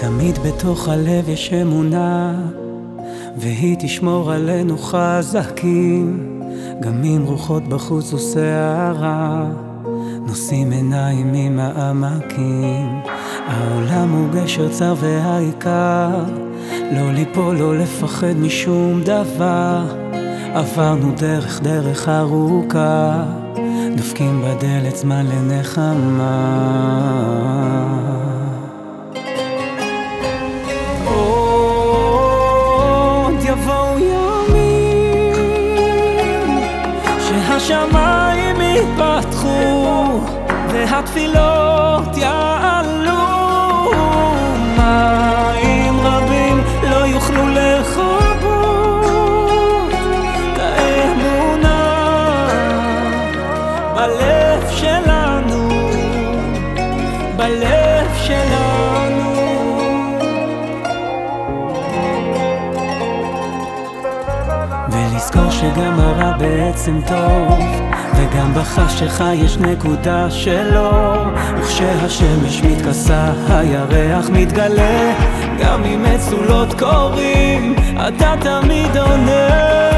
ותמיד בתוך הלב יש אמונה, והיא תשמור עלינו חזקים, גם אם רוחות בחוץ וסערה, נושאים עיניים ממעמקים. העולם הוא גשר צר והעיקר, לא ליפול, לא לפחד משום דבר. עברנו דרך דרך ארוכה, דופקים בדלת זמן לנחמה. שהשמיים יפתחו והתפילות שגם הרע בעצם טוב וגם בחשיכה יש נקודה שלו. וכשהשמש מתכסה הירח מתגלה. גם אם מצולות קורים אתה תמיד עונה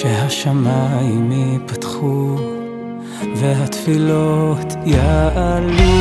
שהשמיים ייפתחו והתפילות יעלו